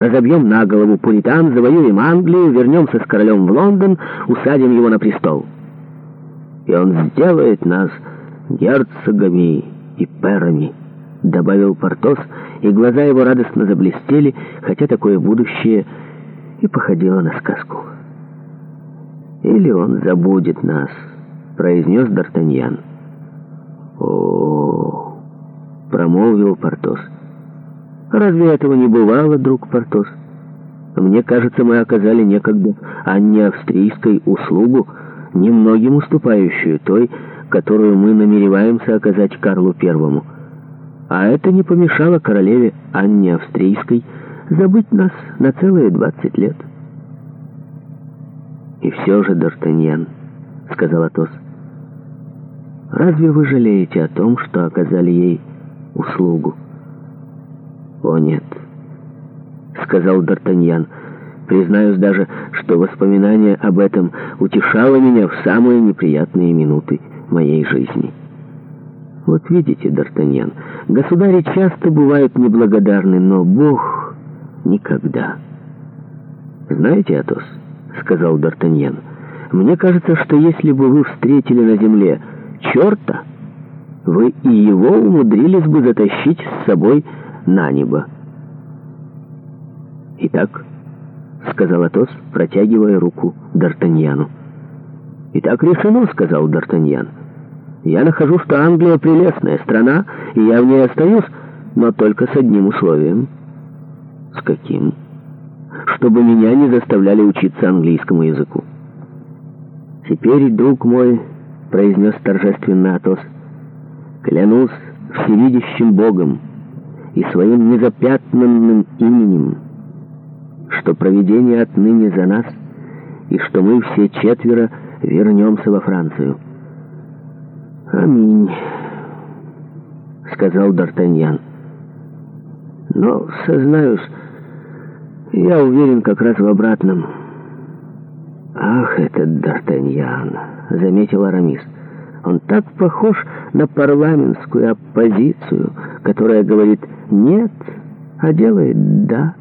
разобьем на голову пуритан, завоюем Англию, вернемся с королем в Лондон, усадим его на престол. И он сделает нас герцогами и перами, — добавил Портос, и глаза его радостно заблестели, хотя такое будущее и походило на сказку. «Или он забудет нас», — произнес Д'Артаньян. «О-о-о!» — промолвил Портос. — Разве этого не бывало, друг Портос? Мне кажется, мы оказали некогда Анне Австрийской услугу, немногим уступающую той, которую мы намереваемся оказать Карлу Первому. А это не помешало королеве Анне Австрийской забыть нас на целые двадцать лет. «И все же, Д'Артаньян», — сказал Атос, — «разве вы жалеете о том, что оказали ей услугу?» «О, нет», — сказал Д'Артаньян. «Признаюсь даже, что воспоминание об этом утешало меня в самые неприятные минуты моей жизни». «Вот видите, Д'Артаньян, государи часто бывают неблагодарны, но Бог никогда». «Знаете, Атос», — сказал Д'Артаньян, — «мне кажется, что если бы вы встретили на земле черта, вы и его умудрились бы затащить с собой на небо. «Итак», — сказал Атос, протягивая руку Д'Артаньяну. «Итак решено», — сказал Д'Артаньян. «Я нахожу, что Англия прелестная страна, и я в ней остаюсь, но только с одним условием». «С каким?» «Чтобы меня не заставляли учиться английскому языку». «Теперь, друг мой», — произнес торжественно Атос, — «клянусь всевидящим Богом» и своим незапятнанным именем, что проведение отныне за нас и что мы все четверо вернемся во Францию. «Аминь», — сказал Д'Артаньян. «Но, сознаюсь, я уверен как раз в обратном». «Ах, этот Д'Артаньян!» — заметил Арамис. «Он так похож...» на парламентскую оппозицию, которая говорит «нет», а делает «да».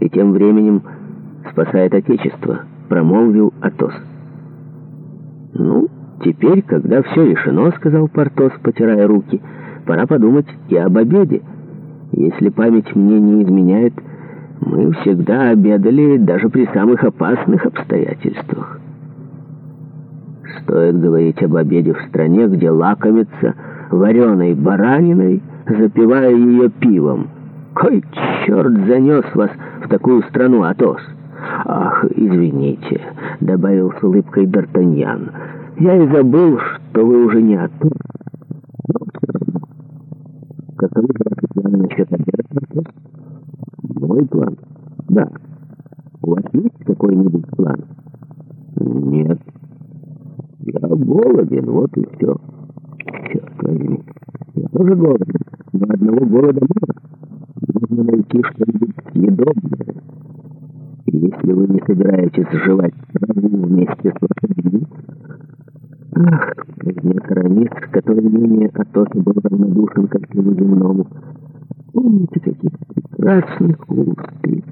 И тем временем спасает Отечество, промолвил Атос. «Ну, теперь, когда все решено, — сказал Портос, потирая руки, — пора подумать и об обеде. Если память мне не изменяет, мы всегда обедали даже при самых опасных обстоятельствах». Стоит говорить об обеде в стране, где лакомится вареной бараниной, запивая ее пивом. Кой черт занес вас в такую страну, Атос? Ах, извините, добавил с улыбкой Д'Артаньян. Я и забыл, что вы уже не Атос. Каковы ваши планы насчет обеда, Атос? Мой план? Да. У вас есть какой-нибудь план? Нет голоден, вот и все. Черт возьми, я тоже голоден, но одного голода мало. Нужно найти что-нибудь съедобное. И если вы не собираетесь жевать траву вместе с лошадьми... Ах, произнес Рамис, который менее Атоса был равнодушен ко всему земному. Помните, каких прекрасных устриц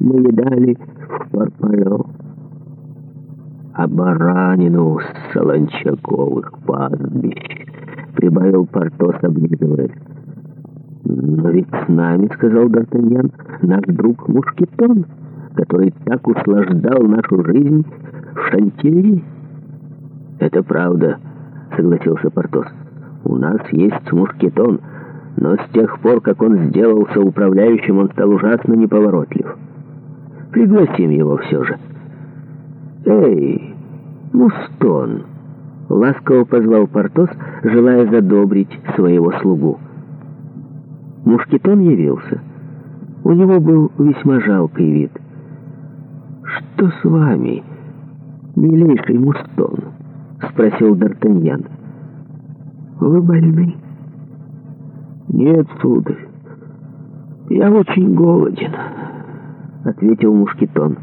мы едали в Парпайо? оборанину с Солончаковых пастбищ», — прибавил Портос, обнизываясь. «Но ведь с нами, — сказал Д'Артаньян, — наш друг Мушкетон, который так услаждал нашу жизнь в Шантильи». «Это правда», — согласился Портос. «У нас есть Мушкетон, но с тех пор, как он сделался управляющим, он стал ужасно неповоротлив. Пригласим его все же». «Эй, Мустон!» — ласково позвал Портос, желая задобрить своего слугу. Мушкетон явился. У него был весьма жалкий вид. «Что с вами, милейший Мустон?» — спросил Д'Артаньян. «Вы больны?» «Нет, сударь, я очень голоден», — ответил Мушкетон.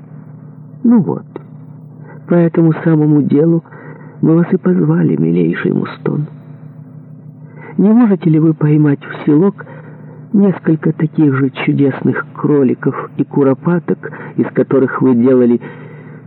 «Ну вот». По этому самому делу мы вас и позвали, милейший Мустон. Не можете ли вы поймать в селок несколько таких же чудесных кроликов и куропаток, из которых вы делали